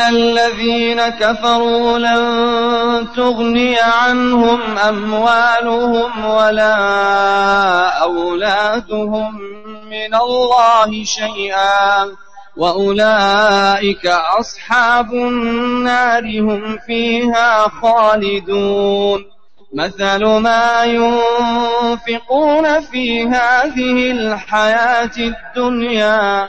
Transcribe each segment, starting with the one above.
إن الذين كفروا لن تغني عنهم أموالهم ولا أولادهم من الله شيئا وأولئك أصحاب النار هم فيها خالدون مثل ما ينفقون في هذه الحياة الدنيا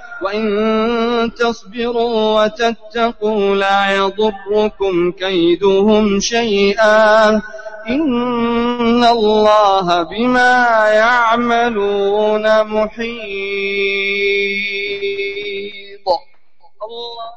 وَإِن تَصْبِرُوا وَتَتَّقُوا لَا يَضُرُّكُمْ كَيْدُهُمْ شَيْئًا إِنَّ اللَّهَ بِمَا يَعْمَلُونَ مُحِيطٌ. الله